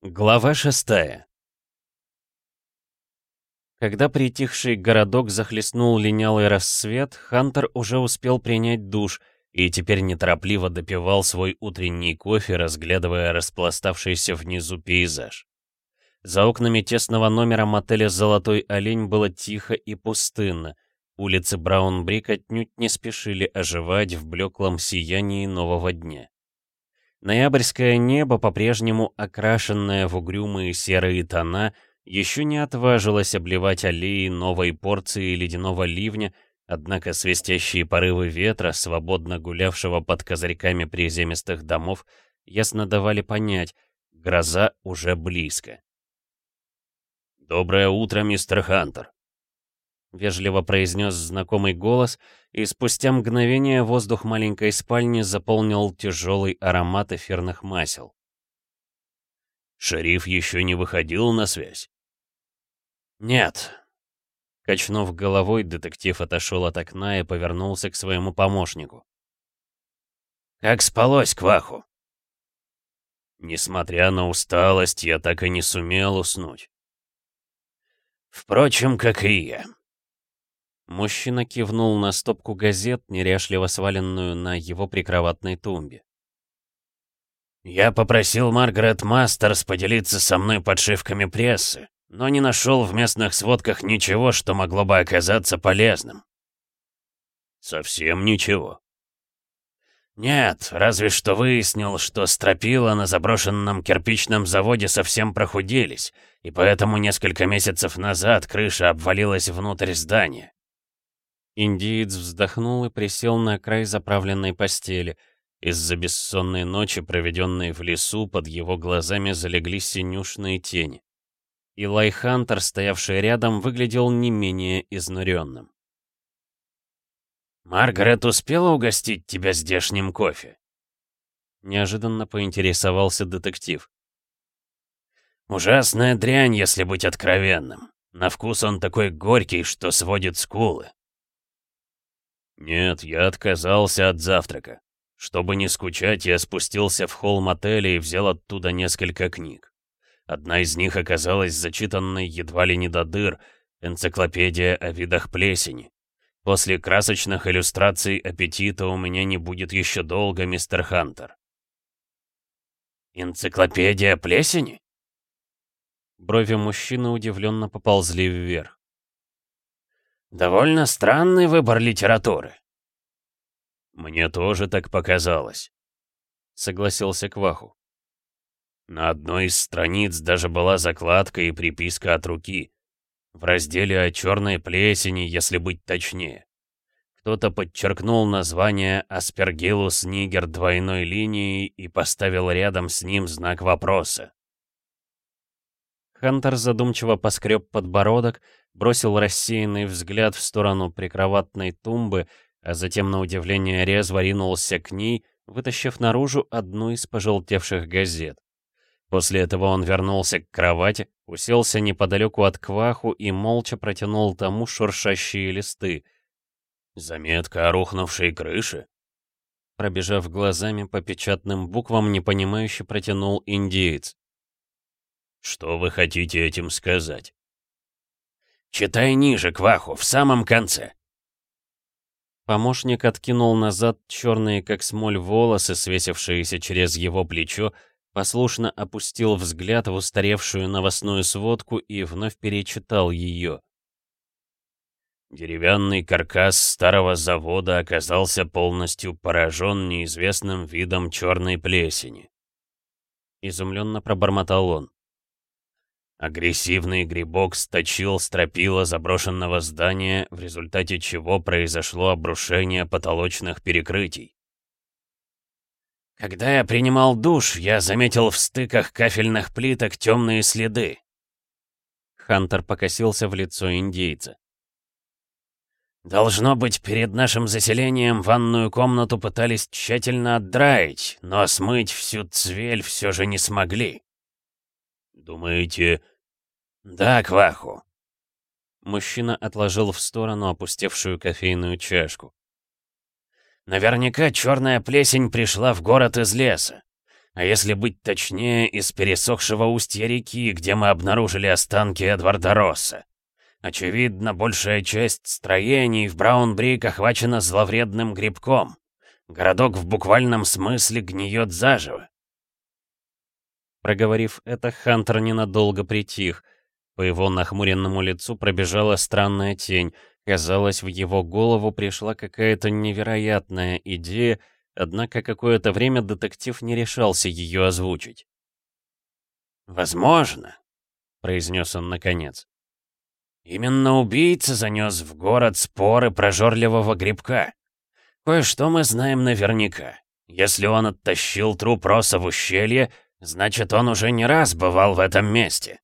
Глава шестая Когда притихший городок захлестнул линялый рассвет, Хантер уже успел принять душ и теперь неторопливо допивал свой утренний кофе, разглядывая распластавшийся внизу пейзаж. За окнами тесного номера мотеля «Золотой олень» было тихо и пустынно. Улицы Браунбрик отнюдь не спешили оживать в блеклом сиянии нового дня. Ноябрьское небо, по-прежнему окрашенное в угрюмые серые тона, еще не отважилось обливать аллеи новой порции ледяного ливня, однако свистящие порывы ветра, свободно гулявшего под козырьками приземистых домов, ясно давали понять, гроза уже близко. «Доброе утро, мистер Хантер!» — вежливо произнес знакомый голос, и спустя мгновение воздух маленькой спальни заполнил тяжелый аромат эфирных масел. «Шериф еще не выходил на связь?» «Нет». Качнув головой, детектив отошел от окна и повернулся к своему помощнику. «Как спалось, Кваху?» «Несмотря на усталость, я так и не сумел уснуть». «Впрочем, как и я», Мужчина кивнул на стопку газет, неряшливо сваленную на его прикроватной тумбе. «Я попросил Маргарет Мастерс поделиться со мной подшивками прессы, но не нашел в местных сводках ничего, что могло бы оказаться полезным». «Совсем ничего?» «Нет, разве что выяснил, что стропила на заброшенном кирпичном заводе совсем прохудились, и поэтому несколько месяцев назад крыша обвалилась внутрь здания. Индиец вздохнул и присел на край заправленной постели. Из-за бессонной ночи, проведенной в лесу, под его глазами залегли синюшные тени. Илай Хантер, стоявший рядом, выглядел не менее изнуренным. «Маргарет успела угостить тебя здешним кофе?» Неожиданно поинтересовался детектив. «Ужасная дрянь, если быть откровенным. На вкус он такой горький, что сводит скулы. «Нет, я отказался от завтрака. Чтобы не скучать, я спустился в холл мотеля и взял оттуда несколько книг. Одна из них оказалась зачитанной едва ли не до дыр, энциклопедия о видах плесени. После красочных иллюстраций аппетита у меня не будет еще долго, мистер Хантер. «Энциклопедия плесени?» Брови мужчины удивленно поползли вверх. Довольно странный выбор литературы. Мне тоже так показалось, согласился Кваху. На одной из страниц даже была закладка и приписка от руки. В разделе о черной плесени, если быть точнее. Кто-то подчеркнул название Аспергилус нигер двойной линией и поставил рядом с ним знак вопроса. Хантер задумчиво поскреб подбородок, бросил рассеянный взгляд в сторону прикроватной тумбы, а затем на удивление резво ринулся к ней, вытащив наружу одну из пожелтевших газет. После этого он вернулся к кровати, уселся неподалеку от кваху и молча протянул тому шуршащие листы. «Заметка о рухнувшей крыше?» Пробежав глазами по печатным буквам, непонимающе протянул индеец. «Что вы хотите этим сказать?» «Читай ниже, Кваху, в самом конце». Помощник откинул назад черные, как смоль, волосы, свесившиеся через его плечо, послушно опустил взгляд в устаревшую новостную сводку и вновь перечитал ее. Деревянный каркас старого завода оказался полностью поражен неизвестным видом черной плесени. Изумленно пробормотал он. Агрессивный грибок сточил стропила заброшенного здания, в результате чего произошло обрушение потолочных перекрытий. Когда я принимал душ, я заметил в стыках кафельных плиток темные следы. Хантер покосился в лицо индейца. Должно быть, перед нашим заселением ванную комнату пытались тщательно отдраить, но смыть всю цвель все же не смогли. «Думаете...» «Да, Кваху». Мужчина отложил в сторону опустевшую кофейную чашку. «Наверняка черная плесень пришла в город из леса. А если быть точнее, из пересохшего устья реки, где мы обнаружили останки Эдварда Росса. Очевидно, большая часть строений в Браунбрик охвачена зловредным грибком. Городок в буквальном смысле гниет заживо. Проговорив это, Хантер ненадолго притих. По его нахмуренному лицу пробежала странная тень. Казалось, в его голову пришла какая-то невероятная идея, однако какое-то время детектив не решался ее озвучить. «Возможно», — произнес он наконец. «Именно убийца занес в город споры прожорливого грибка. Кое-что мы знаем наверняка. Если он оттащил труп Роса в ущелье, значит, он уже не раз бывал в этом месте.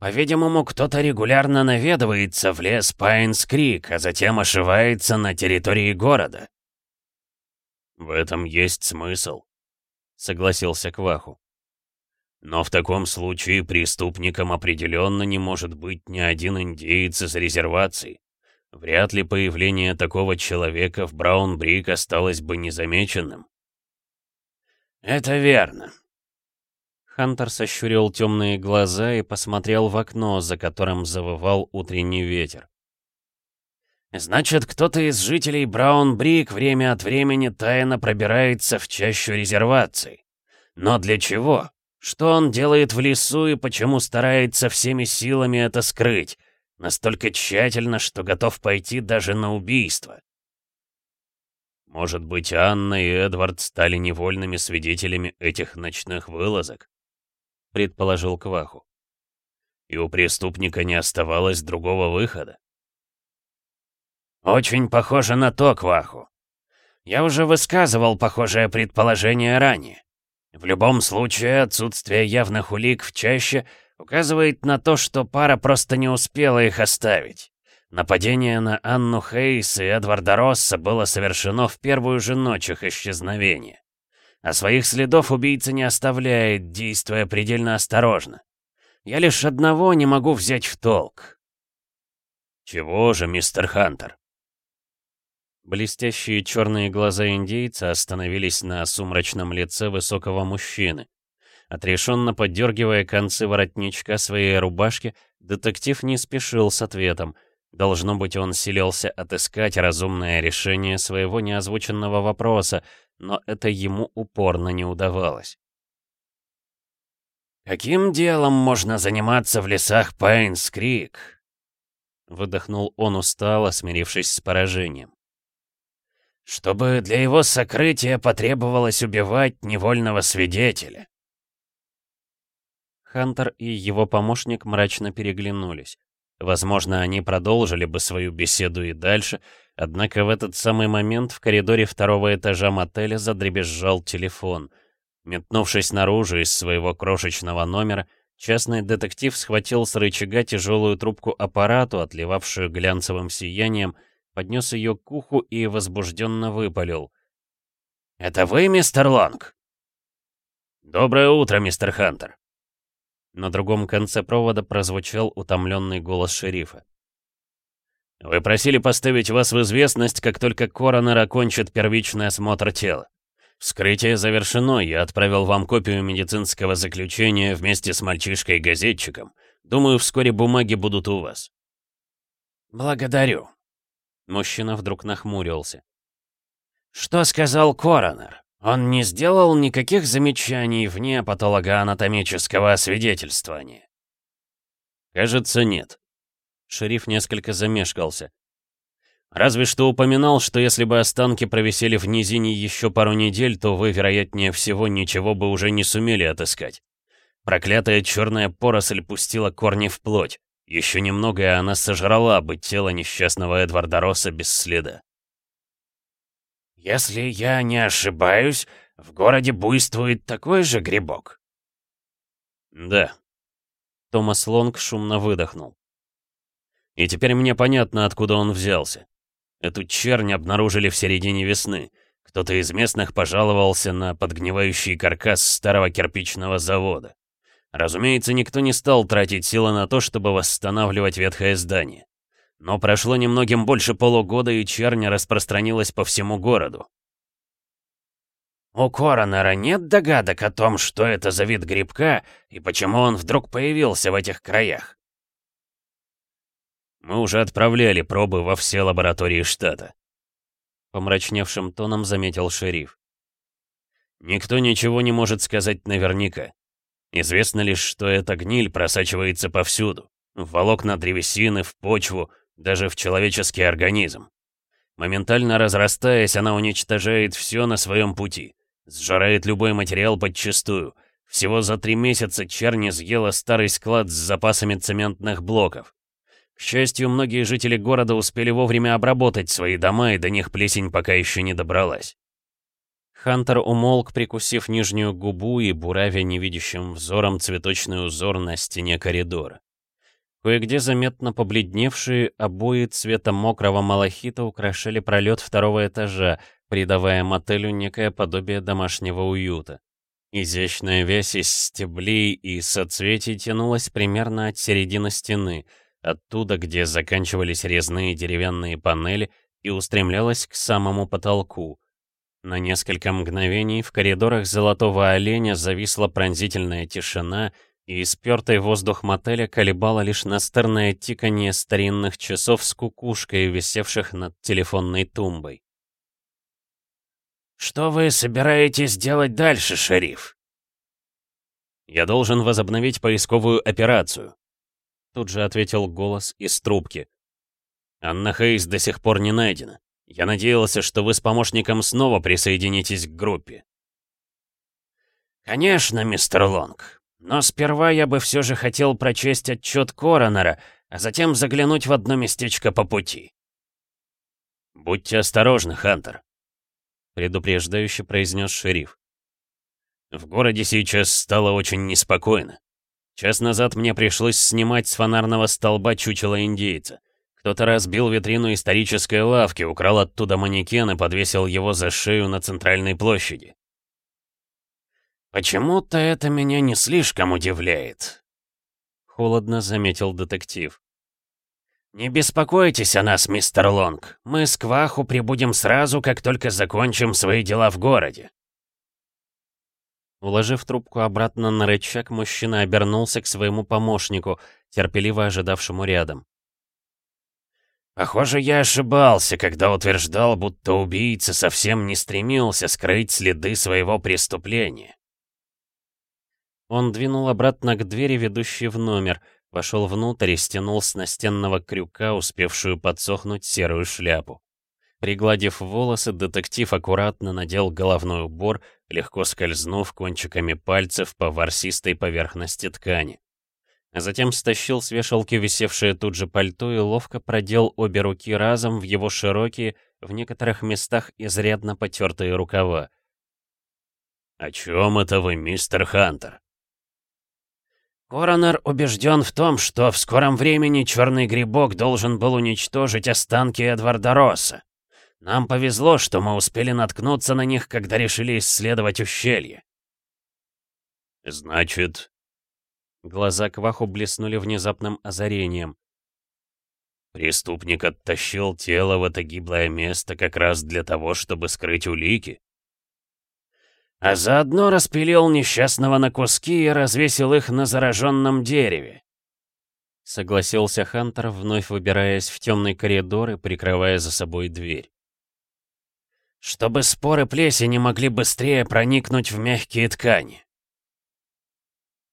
По-видимому, кто-то регулярно наведывается в лес Пайнс-Крик, а затем ошивается на территории города. «В этом есть смысл», — согласился Кваху. «Но в таком случае преступником определенно не может быть ни один индеец из резервации. Вряд ли появление такого человека в Браунбрик осталось бы незамеченным. «Это верно». Хантер сощурил темные глаза и посмотрел в окно, за которым завывал утренний ветер. «Значит, кто-то из жителей Браунбрик время от времени тайно пробирается в чащу резерваций. Но для чего? Что он делает в лесу и почему старается всеми силами это скрыть? Настолько тщательно, что готов пойти даже на убийство. Может быть, Анна и Эдвард стали невольными свидетелями этих ночных вылазок? Предположил Кваху. И у преступника не оставалось другого выхода. Очень похоже на то, Кваху. Я уже высказывал похожее предположение ранее. В любом случае, отсутствие явных улик в чаще указывает на то, что пара просто не успела их оставить. Нападение на Анну Хейс и Эдварда Росса было совершено в первую же ночь их исчезновения. А своих следов убийца не оставляет, действуя предельно осторожно. Я лишь одного не могу взять в толк. «Чего же, мистер Хантер?» Блестящие черные глаза индейца остановились на сумрачном лице высокого мужчины. Отрешенно поддергивая концы воротничка своей рубашки, детектив не спешил с ответом. Должно быть, он силился отыскать разумное решение своего неозвученного вопроса, но это ему упорно не удавалось. «Каким делом можно заниматься в лесах Пайнс-Крик?» Выдохнул он устало, смирившись с поражением. «Чтобы для его сокрытия потребовалось убивать невольного свидетеля. Хантер и его помощник мрачно переглянулись. Возможно, они продолжили бы свою беседу и дальше, однако в этот самый момент в коридоре второго этажа мотеля задребезжал телефон. Метнувшись наружу из своего крошечного номера, частный детектив схватил с рычага тяжелую трубку аппарату, отливавшую глянцевым сиянием, поднес ее к уху и возбужденно выпалил. «Это вы, мистер Лонг?» «Доброе утро, мистер Хантер», на другом конце провода прозвучал утомленный голос шерифа. «Вы просили поставить вас в известность, как только коронер окончит первичный осмотр тела. Вскрытие завершено, я отправил вам копию медицинского заключения вместе с мальчишкой-газетчиком. Думаю, вскоре бумаги будут у вас». «Благодарю». Мужчина вдруг нахмурился. «Что сказал коронер?» Он не сделал никаких замечаний вне патологоанатомического освидетельствования. Кажется, нет. Шериф несколько замешкался. Разве что упоминал, что если бы останки провисели в низине еще пару недель, то вы, вероятнее всего, ничего бы уже не сумели отыскать. Проклятая черная поросль пустила корни в плоть. Еще немного, и она сожрала бы тело несчастного Эдварда Росса без следа. «Если я не ошибаюсь, в городе буйствует такой же грибок?» «Да». Томас Лонг шумно выдохнул. «И теперь мне понятно, откуда он взялся. Эту чернь обнаружили в середине весны. Кто-то из местных пожаловался на подгнивающий каркас старого кирпичного завода. Разумеется, никто не стал тратить силы на то, чтобы восстанавливать ветхое здание. Но прошло немногим больше полугода, и черня распространилась по всему городу. У Коронера нет догадок о том, что это за вид грибка и почему он вдруг появился в этих краях? Мы уже отправляли пробы во все лаборатории штата. Помрачневшим тоном заметил шериф. Никто ничего не может сказать наверняка. Известно лишь, что эта гниль просачивается повсюду. В волокна древесины, в почву, даже в человеческий организм. Моментально разрастаясь, она уничтожает все на своем пути. Сжирает любой материал подчистую. Всего за три месяца черни съела старый склад с запасами цементных блоков. К счастью, многие жители города успели вовремя обработать свои дома, и до них плесень пока еще не добралась. Хантер умолк, прикусив нижнюю губу и буравя невидящим взором цветочный узор на стене коридора. Кое-где заметно побледневшие обои цвета мокрого малахита украшали пролет второго этажа, придавая мотелю некое подобие домашнего уюта. Изящная вязь из стеблей и соцветий тянулась примерно от середины стены, оттуда, где заканчивались резные деревянные панели, и устремлялась к самому потолку — на несколько мгновений в коридорах Золотого Оленя зависла пронзительная тишина, и спёртый воздух мотеля колебало лишь настырное тиканье старинных часов с кукушкой, висевших над телефонной тумбой. «Что вы собираетесь делать дальше, шериф?» «Я должен возобновить поисковую операцию», — тут же ответил голос из трубки. «Анна Хейс до сих пор не найдена. Я надеялся, что вы с помощником снова присоединитесь к группе. Конечно, мистер Лонг. Но сперва я бы все же хотел прочесть отчет Коронера, а затем заглянуть в одно местечко по пути. «Будьте осторожны, Хантер», — предупреждающе произнес шериф. «В городе сейчас стало очень неспокойно. Час назад мне пришлось снимать с фонарного столба чучело индейца. Кто-то разбил витрину исторической лавки, украл оттуда манекен и подвесил его за шею на центральной площади. «Почему-то это меня не слишком удивляет», — холодно заметил детектив. «Не беспокойтесь о нас, мистер Лонг. Мы с Кваху прибудем сразу, как только закончим свои дела в городе». Уложив трубку обратно на рычаг, мужчина обернулся к своему помощнику, терпеливо ожидавшему рядом. Похоже, я ошибался, когда утверждал, будто убийца совсем не стремился скрыть следы своего преступления. Он двинул обратно к двери, ведущей в номер, вошел внутрь и стянул с настенного крюка, успевшую подсохнуть серую шляпу. Пригладив волосы, детектив аккуратно надел головной убор, легко скользнув кончиками пальцев по ворсистой поверхности ткани а затем стащил с вешалки висевшее тут же пальто и ловко продел обе руки разом в его широкие, в некоторых местах изрядно потертые рукава. «О чем это вы, мистер Хантер?» Коронер убежден в том, что в скором времени черный грибок должен был уничтожить останки Эдварда Росса. Нам повезло, что мы успели наткнуться на них, когда решили исследовать ущелье. «Значит, Глаза Кваху блеснули внезапным озарением. «Преступник оттащил тело в это гиблое место как раз для того, чтобы скрыть улики?» «А заодно распилил несчастного на куски и развесил их на зараженном дереве», — согласился Хантер, вновь выбираясь в темный коридор и прикрывая за собой дверь. «Чтобы споры плесени могли быстрее проникнуть в мягкие ткани».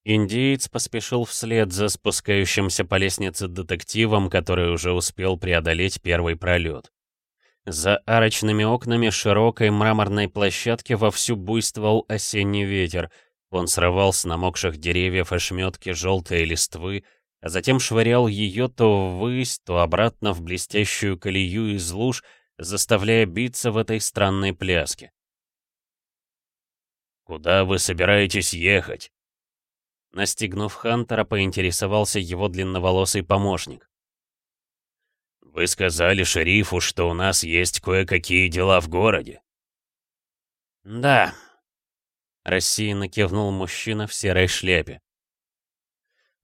Индиец поспешил вслед за спускающимся по лестнице детективом, который уже успел преодолеть первый пролет. За арочными окнами широкой мраморной площадки вовсю буйствовал осенний ветер. Он срывал с намокших деревьев ошметки желтой листвы, а затем швырял ее то ввысь, то обратно в блестящую колею из луж, заставляя биться в этой странной пляске. «Куда вы собираетесь ехать?» Настигнув Хантера, поинтересовался его длинноволосый помощник. «Вы сказали шерифу, что у нас есть кое-какие дела в городе». «Да», — рассеянно кивнул мужчина в серой шляпе.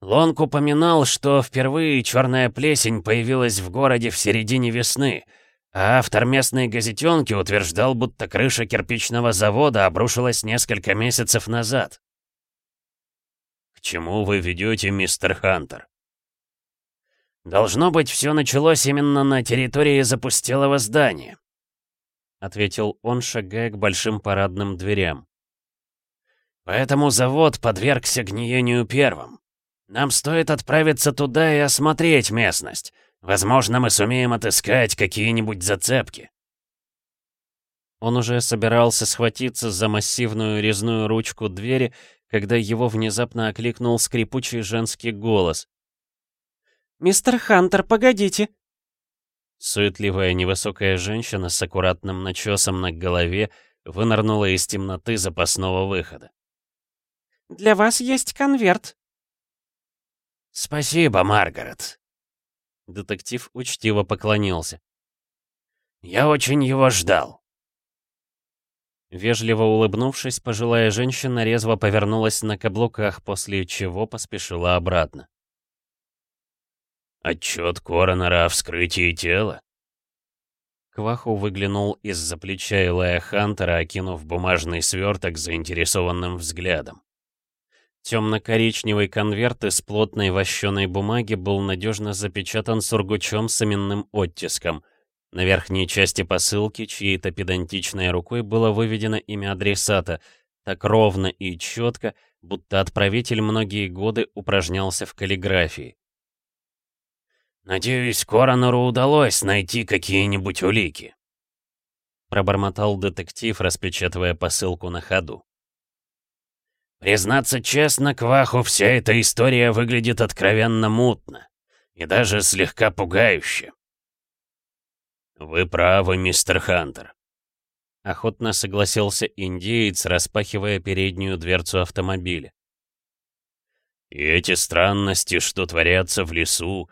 Лонг упоминал, что впервые черная плесень появилась в городе в середине весны, А автор местной газетенки утверждал, будто крыша кирпичного завода обрушилась несколько месяцев назад. «К чему вы ведете, мистер Хантер?» «Должно быть, все началось именно на территории запустелого здания», — ответил он, шагая к большим парадным дверям. «Поэтому завод подвергся гниению первым. Нам стоит отправиться туда и осмотреть местность. Возможно, мы сумеем отыскать какие-нибудь зацепки». Он уже собирался схватиться за массивную резную ручку двери, когда его внезапно окликнул скрипучий женский голос. «Мистер Хантер, погодите!» Суетливая невысокая женщина с аккуратным начесом на голове вынырнула из темноты запасного выхода. «Для вас есть конверт». «Спасибо, Маргарет». Детектив учтиво поклонился. «Я очень его ждал». Вежливо улыбнувшись, пожилая женщина резво повернулась на каблуках, после чего поспешила обратно. «Отчет коронера о вскрытии тела?» Кваху выглянул из-за плеча Илая Хантера, окинув бумажный сверток заинтересованным взглядом. Темно-коричневый конверт из плотной вощеной бумаги был надежно запечатан сургучом с именным оттиском. На верхней части посылки чьей-то педантичной рукой было выведено имя адресата, так ровно и четко, будто отправитель многие годы упражнялся в каллиграфии. «Надеюсь, Коронору удалось найти какие-нибудь улики», — пробормотал детектив, распечатывая посылку на ходу. «Признаться честно, Кваху, вся эта история выглядит откровенно мутно и даже слегка пугающе». «Вы правы, мистер Хантер», — охотно согласился индеец, распахивая переднюю дверцу автомобиля. «И эти странности, что творятся в лесу,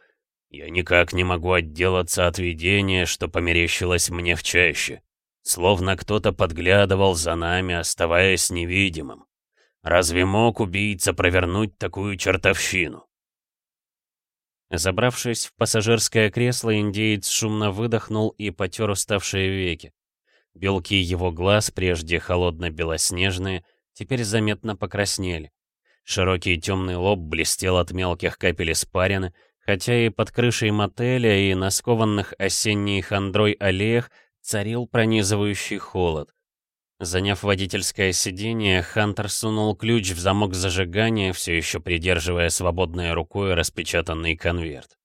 я никак не могу отделаться от видения, что померещилось мне в чаще. Словно кто-то подглядывал за нами, оставаясь невидимым. Разве мог убийца провернуть такую чертовщину? Забравшись в пассажирское кресло, индеец шумно выдохнул и потер уставшие веки. Белки его глаз, прежде холодно-белоснежные, теперь заметно покраснели. Широкий темный лоб блестел от мелких капель испарины, Хотя и под крышей мотеля, и на скованных осенней хандрой аллеях царил пронизывающий холод. Заняв водительское сиденье, Хантер сунул ключ в замок зажигания, все еще придерживая свободной рукой распечатанный конверт.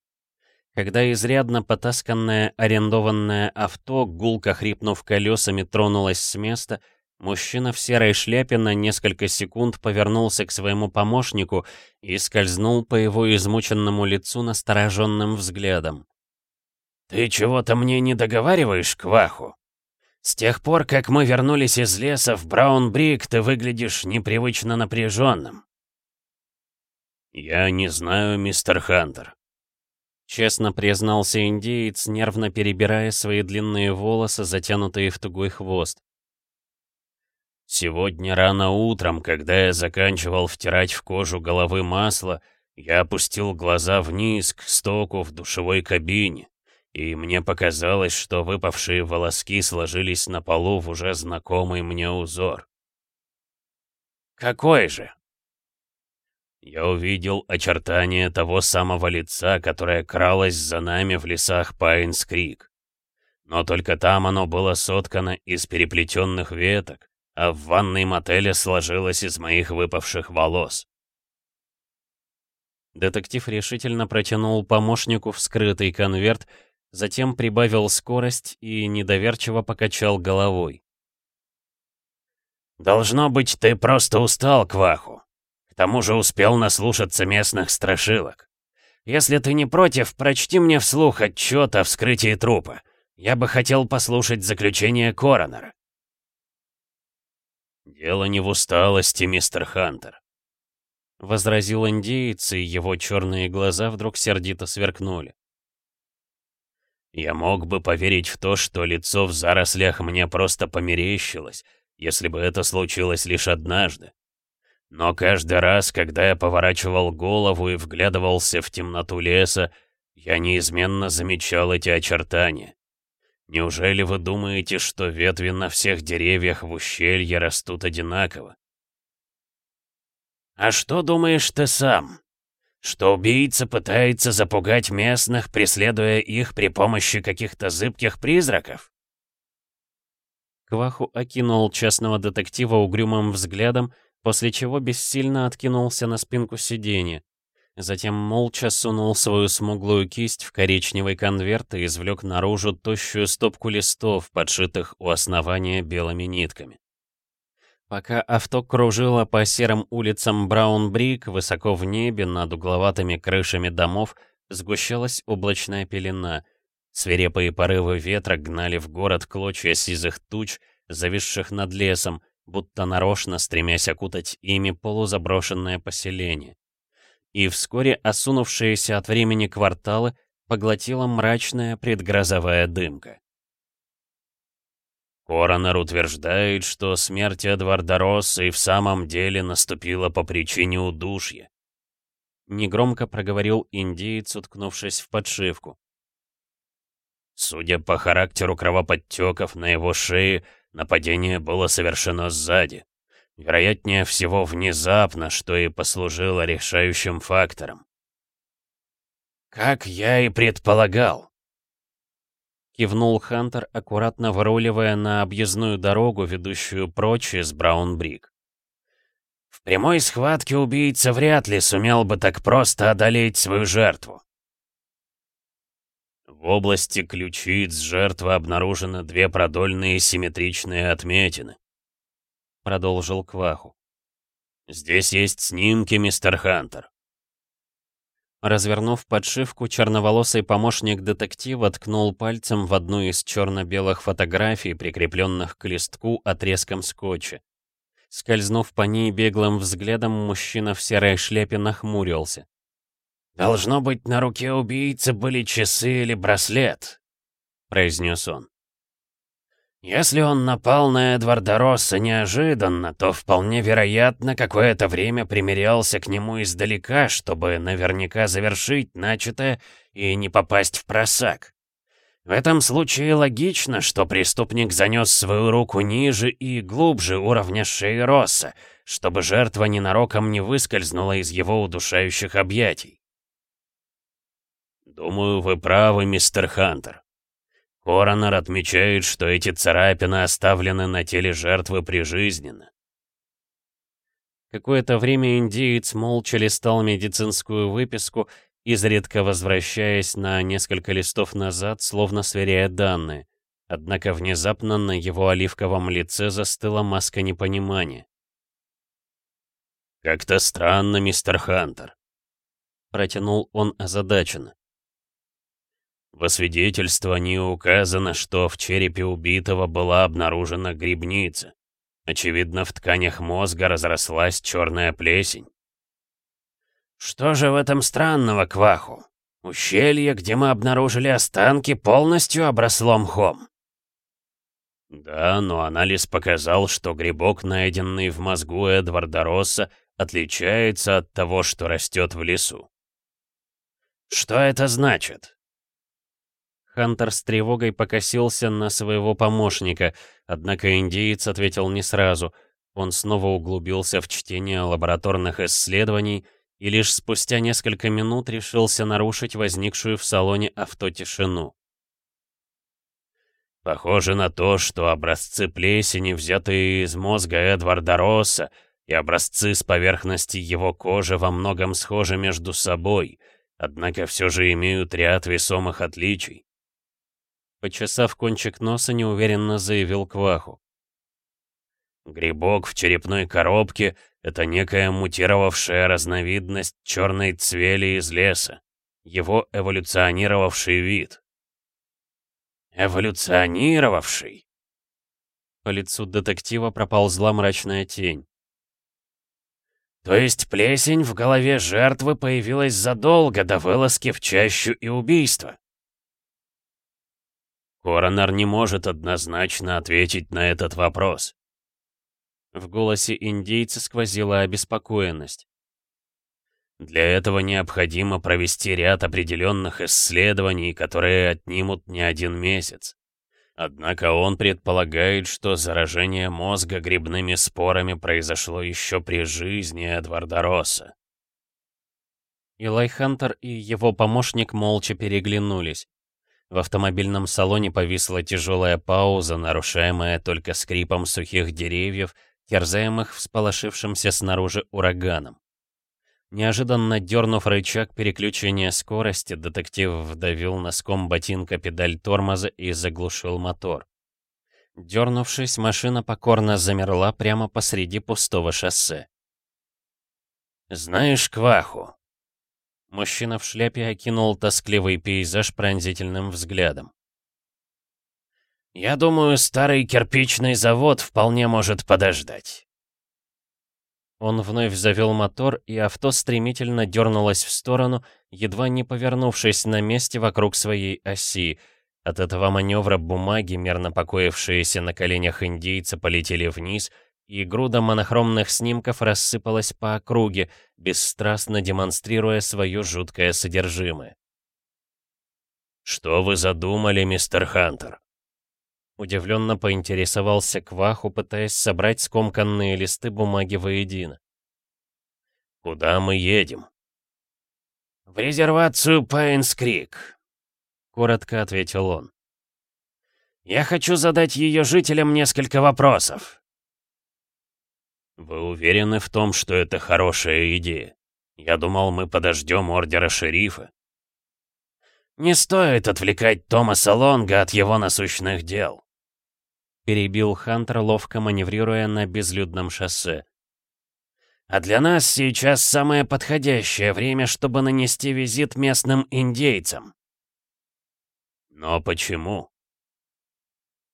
Когда изрядно потасканное арендованное авто, гулко хрипнув колесами, тронулось с места, Мужчина в серой шляпе на несколько секунд повернулся к своему помощнику и скользнул по его измученному лицу настороженным взглядом. «Ты чего-то мне не договариваешь, Кваху? С тех пор, как мы вернулись из леса в Браунбрик, ты выглядишь непривычно напряженным». «Я не знаю, мистер Хантер», — честно признался индеец, нервно перебирая свои длинные волосы, затянутые в тугой хвост. Сегодня рано утром, когда я заканчивал втирать в кожу головы масло, я опустил глаза вниз к стоку в душевой кабине, и мне показалось, что выпавшие волоски сложились на полу в уже знакомый мне узор. «Какой же?» Я увидел очертания того самого лица, которое кралось за нами в лесах Пайнс-Крик. Но только там оно было соткано из переплетенных веток, а в ванной мотеля сложилась из моих выпавших волос. Детектив решительно протянул помощнику вскрытый конверт, затем прибавил скорость и недоверчиво покачал головой. «Должно быть, ты просто устал, Кваху. К тому же успел наслушаться местных страшилок. Если ты не против, прочти мне вслух отчет о вскрытии трупа. Я бы хотел послушать заключение коронера». «Дело не в усталости, мистер Хантер», — возразил индеец, и его черные глаза вдруг сердито сверкнули. «Я мог бы поверить в то, что лицо в зарослях мне просто померещилось, если бы это случилось лишь однажды. Но каждый раз, когда я поворачивал голову и вглядывался в темноту леса, я неизменно замечал эти очертания. Неужели вы думаете, что ветви на всех деревьях в ущелье растут одинаково? А что думаешь ты сам? Что убийца пытается запугать местных, преследуя их при помощи каких-то зыбких призраков? Кваху окинул частного детектива угрюмым взглядом, после чего бессильно откинулся на спинку сиденья. Затем молча сунул свою смуглую кисть в коричневый конверт и извлек наружу тощую стопку листов, подшитых у основания белыми нитками. Пока авто кружило по серым улицам Браун-Брик, высоко в небе, над угловатыми крышами домов, сгущалась облачная пелена. Свирепые порывы ветра гнали в город клочья сизых туч, зависших над лесом, будто нарочно стремясь окутать ими полузаброшенное поселение и вскоре осунувшиеся от времени кварталы поглотила мрачная предгрозовая дымка. Коронер утверждает, что смерть Эдварда Росса и в самом деле наступила по причине удушья. Негромко проговорил индеец, уткнувшись в подшивку. Судя по характеру кровоподтеков на его шее, нападение было совершено сзади. Вероятнее всего, внезапно, что и послужило решающим фактором. «Как я и предполагал!» Кивнул Хантер, аккуратно выруливая на объездную дорогу, ведущую прочь из Браунбрик. «В прямой схватке убийца вряд ли сумел бы так просто одолеть свою жертву. В области ключиц жертвы обнаружены две продольные симметричные отметины продолжил Кваху. «Здесь есть снимки, мистер Хантер». Развернув подшивку, черноволосый помощник детектива ткнул пальцем в одну из черно-белых фотографий, прикрепленных к листку отрезком скотча. Скользнув по ней беглым взглядом, мужчина в серой шляпе нахмурился. «Должно быть, на руке убийцы были часы или браслет», — произнес он. Если он напал на Эдварда Росса неожиданно, то вполне вероятно какое-то время примерялся к нему издалека, чтобы наверняка завершить начатое и не попасть в просак. В этом случае логично, что преступник занес свою руку ниже и глубже уровня шеи Росса, чтобы жертва ненароком не выскользнула из его удушающих объятий. «Думаю, вы правы, мистер Хантер», Коронер отмечает, что эти царапины оставлены на теле жертвы прижизненно. Какое-то время индеец молча листал медицинскую выписку, изредка возвращаясь на несколько листов назад, словно сверяя данные. Однако внезапно на его оливковом лице застыла маска непонимания. «Как-то странно, мистер Хантер», — протянул он озадаченно. В освидетельствовании указано, что в черепе убитого была обнаружена грибница. Очевидно, в тканях мозга разрослась черная плесень. Что же в этом странного, Кваху? Ущелье, где мы обнаружили останки, полностью обросло мхом. Да, но анализ показал, что грибок, найденный в мозгу Эдварда Росса, отличается от того, что растет в лесу. Что это значит? Хантер с тревогой покосился на своего помощника, однако индеец ответил не сразу. Он снова углубился в чтение лабораторных исследований и лишь спустя несколько минут решился нарушить возникшую в салоне авто тишину. Похоже на то, что образцы плесени, взятые из мозга Эдварда Росса, и образцы с поверхности его кожи во многом схожи между собой, однако все же имеют ряд весомых отличий. Почесав кончик носа, неуверенно заявил Кваху. Грибок в черепной коробке — это некая мутировавшая разновидность черной цвели из леса. Его эволюционировавший вид. Эволюционировавший? По лицу детектива проползла мрачная тень. То есть плесень в голове жертвы появилась задолго до вылазки в чащу и убийства? Коронер не может однозначно ответить на этот вопрос. В голосе индейца сквозила обеспокоенность. Для этого необходимо провести ряд определенных исследований, которые отнимут не один месяц. Однако он предполагает, что заражение мозга грибными спорами произошло еще при жизни Эдварда Росса. Илай Хантер и его помощник молча переглянулись. В автомобильном салоне повисла тяжелая пауза, нарушаемая только скрипом сухих деревьев, терзаемых всполошившимся снаружи ураганом. Неожиданно дернув рычаг переключения скорости, детектив вдавил носком ботинка педаль тормоза и заглушил мотор. Дернувшись, машина покорно замерла прямо посреди пустого шоссе. «Знаешь Кваху?» Мужчина в шляпе окинул тоскливый пейзаж пронзительным взглядом. «Я думаю, старый кирпичный завод вполне может подождать. Он вновь завел мотор, и авто стремительно дернулось в сторону, едва не повернувшись на месте вокруг своей оси. От этого маневра бумаги, мерно покоившиеся на коленях индейца, полетели вниз, и груда монохромных снимков рассыпалась по округе, бесстрастно демонстрируя свое жуткое содержимое. «Что вы задумали, мистер Хантер?» Удивленно поинтересовался Кваху, пытаясь собрать скомканные листы бумаги воедино. «Куда мы едем?» «В резервацию Пайнс-Крик», — коротко ответил он. «Я хочу задать ее жителям несколько вопросов». «Вы уверены в том, что это хорошая идея? Я думал, мы подождем ордера шерифа». «Не стоит отвлекать Томаса Лонга от его насущных дел», перебил Хантер, ловко маневрируя на безлюдном шоссе. «А для нас сейчас самое подходящее время, чтобы нанести визит местным индейцам». «Но почему?»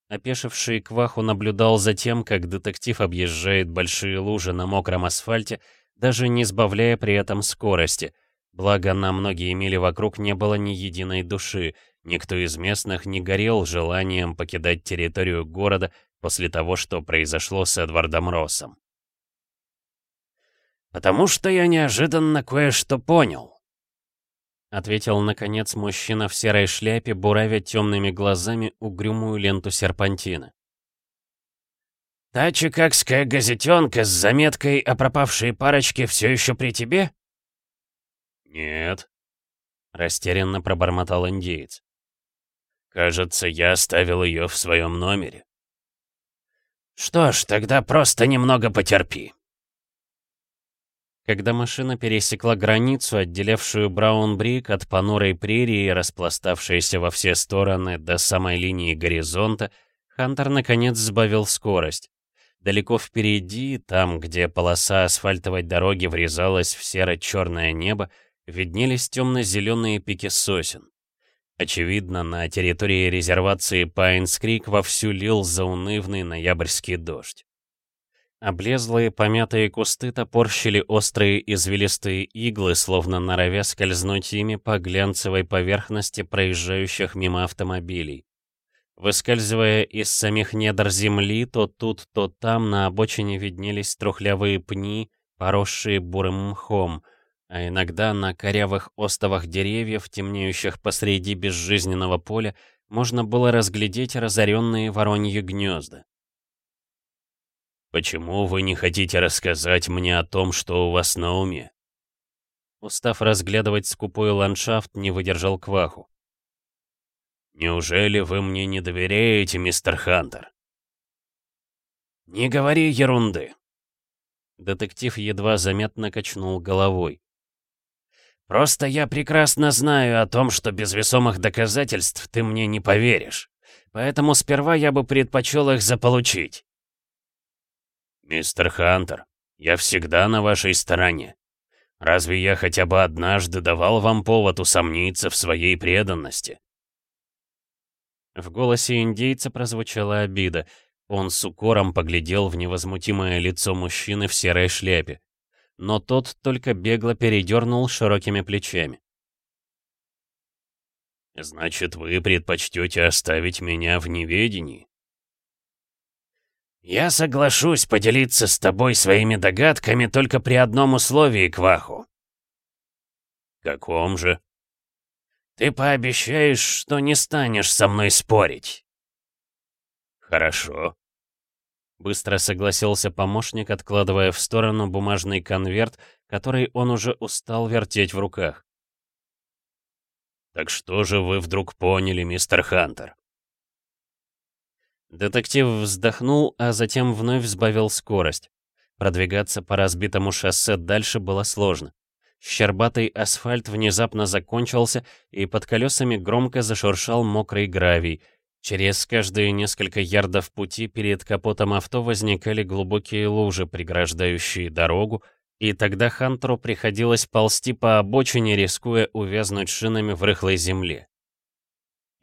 Опешивший Кваху наблюдал за тем, как детектив объезжает большие лужи на мокром асфальте, даже не сбавляя при этом скорости. Благо, на многие мили вокруг не было ни единой души, Никто из местных не горел желанием покидать территорию города после того, что произошло с Эдвардом Россом. «Потому что я неожиданно кое-что понял», — ответил, наконец, мужчина в серой шляпе, буравя темными глазами угрюмую ленту серпантина. «Та чикагская газетенка с заметкой о пропавшей парочке все еще при тебе?» «Нет», — растерянно пробормотал индеец. Кажется, я оставил ее в своем номере. Что ж, тогда просто немного потерпи. Когда машина пересекла границу, отделявшую Браунбрик от понурой прерии, распластавшейся во все стороны до самой линии горизонта, Хантер наконец сбавил скорость. Далеко впереди, там, где полоса асфальтовой дороги врезалась в серо-черное небо, виднелись темно-зеленые пики сосен. Очевидно, на территории резервации Пайнс-Крик вовсю лил заунывный ноябрьский дождь. Облезлые помятые кусты топорщили острые извилистые иглы, словно норовя скользнуть ими по глянцевой поверхности проезжающих мимо автомобилей. Выскальзывая из самих недр земли, то тут, то там на обочине виднелись трухлявые пни, поросшие бурым мхом — а иногда на корявых остовах деревьев, темнеющих посреди безжизненного поля, можно было разглядеть разоренные вороньи гнезда. «Почему вы не хотите рассказать мне о том, что у вас на уме?» Устав разглядывать скупой ландшафт, не выдержал Кваху. «Неужели вы мне не доверяете, мистер Хантер?» «Не говори ерунды!» Детектив едва заметно качнул головой. Просто я прекрасно знаю о том, что без весомых доказательств ты мне не поверишь. Поэтому сперва я бы предпочел их заполучить. Мистер Хантер, я всегда на вашей стороне. Разве я хотя бы однажды давал вам повод усомниться в своей преданности? В голосе индейца прозвучала обида. Он с укором поглядел в невозмутимое лицо мужчины в серой шляпе но тот только бегло передернул широкими плечами. «Значит, вы предпочтете оставить меня в неведении?» «Я соглашусь поделиться с тобой своими догадками только при одном условии, Кваху». «Каком же?» «Ты пообещаешь, что не станешь со мной спорить». «Хорошо», — быстро согласился помощник, откладывая в сторону бумажный конверт, который он уже устал вертеть в руках. «Так что же вы вдруг поняли, мистер Хантер?» Детектив вздохнул, а затем вновь сбавил скорость. Продвигаться по разбитому шоссе дальше было сложно. Щербатый асфальт внезапно закончился, и под колесами громко зашуршал мокрый гравий. Через каждые несколько ярдов пути перед капотом авто возникали глубокие лужи, преграждающие дорогу, и тогда Хантеру приходилось ползти по обочине, рискуя увязнуть шинами в рыхлой земле.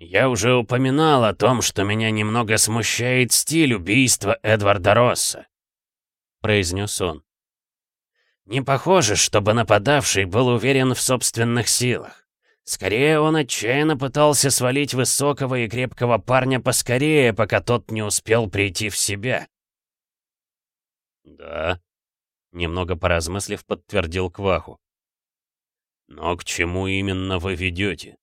«Я уже упоминал о том, что меня немного смущает стиль убийства Эдварда Росса», — произнес он. Не похоже, чтобы нападавший был уверен в собственных силах. Скорее, он отчаянно пытался свалить высокого и крепкого парня поскорее, пока тот не успел прийти в себя. «Да», — немного поразмыслив, подтвердил Кваху. «Но к чему именно вы ведете?»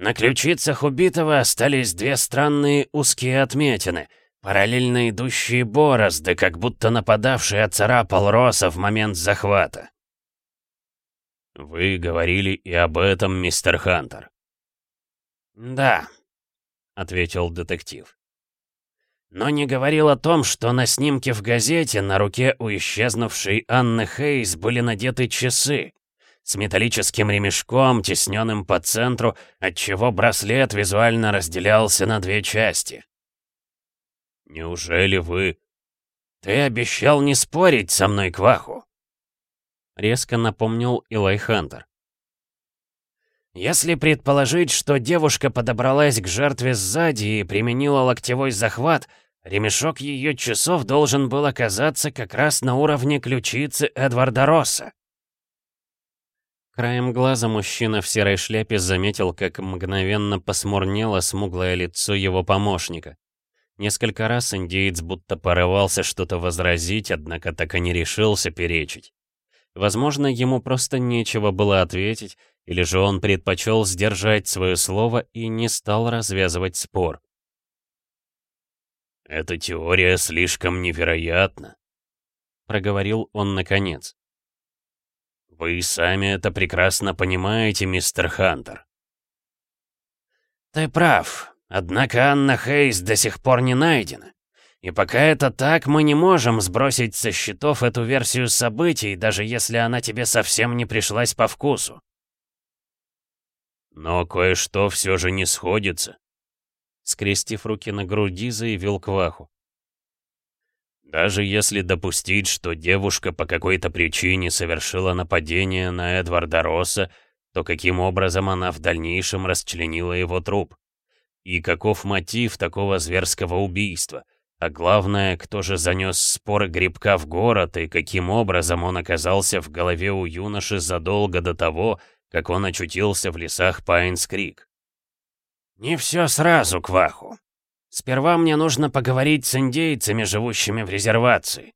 На ключицах убитого остались две странные узкие отметины — Параллельно идущие борозды, как будто нападавший оцарапал Роса в момент захвата. «Вы говорили и об этом, мистер Хантер?» «Да», — ответил детектив. «Но не говорил о том, что на снимке в газете на руке у исчезнувшей Анны Хейс были надеты часы с металлическим ремешком, тесненным по центру, отчего браслет визуально разделялся на две части. «Неужели вы...» «Ты обещал не спорить со мной, Кваху!» Резко напомнил Илай Хантер. «Если предположить, что девушка подобралась к жертве сзади и применила локтевой захват, ремешок ее часов должен был оказаться как раз на уровне ключицы Эдварда Росса». Краем глаза мужчина в серой шляпе заметил, как мгновенно посмурнело смуглое лицо его помощника. Несколько раз индеец будто порывался что-то возразить, однако так и не решился перечить. Возможно, ему просто нечего было ответить, или же он предпочел сдержать свое слово и не стал развязывать спор. «Эта теория слишком невероятна», — проговорил он наконец. «Вы сами это прекрасно понимаете, мистер Хантер». «Ты прав. Однако Анна Хейс до сих пор не найдена. И пока это так, мы не можем сбросить со счетов эту версию событий, даже если она тебе совсем не пришлась по вкусу. Но кое-что все же не сходится. Скрестив руки на груди, заявил Кваху. Даже если допустить, что девушка по какой-то причине совершила нападение на Эдварда Росса, то каким образом она в дальнейшем расчленила его труп? И каков мотив такого зверского убийства? А главное, кто же занес споры грибка в город и каким образом он оказался в голове у юноши задолго до того, как он очутился в лесах Пайнс-Крик? Не все сразу, Кваху. Сперва мне нужно поговорить с индейцами, живущими в резервации.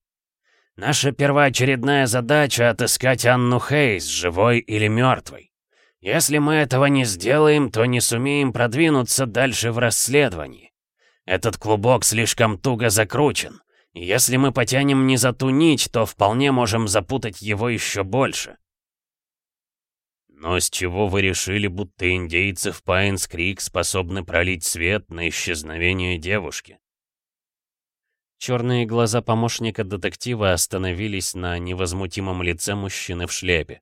Наша первоочередная задача — отыскать Анну Хейс, живой или мертвой. Если мы этого не сделаем, то не сумеем продвинуться дальше в расследовании. Этот клубок слишком туго закручен. Если мы потянем не за ту нить, то вполне можем запутать его еще больше. Но с чего вы решили, будто индейцы в Пайнс-Крик способны пролить свет на исчезновение девушки? Черные глаза помощника детектива остановились на невозмутимом лице мужчины в шляпе.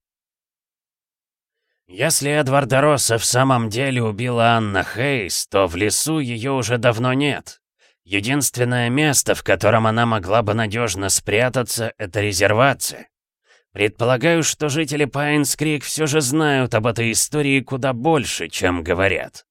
Если Эдварда Росса в самом деле убила Анна Хейс, то в лесу ее уже давно нет. Единственное место, в котором она могла бы надежно спрятаться, это резервация. Предполагаю, что жители Пайнс-Крик все же знают об этой истории куда больше, чем говорят.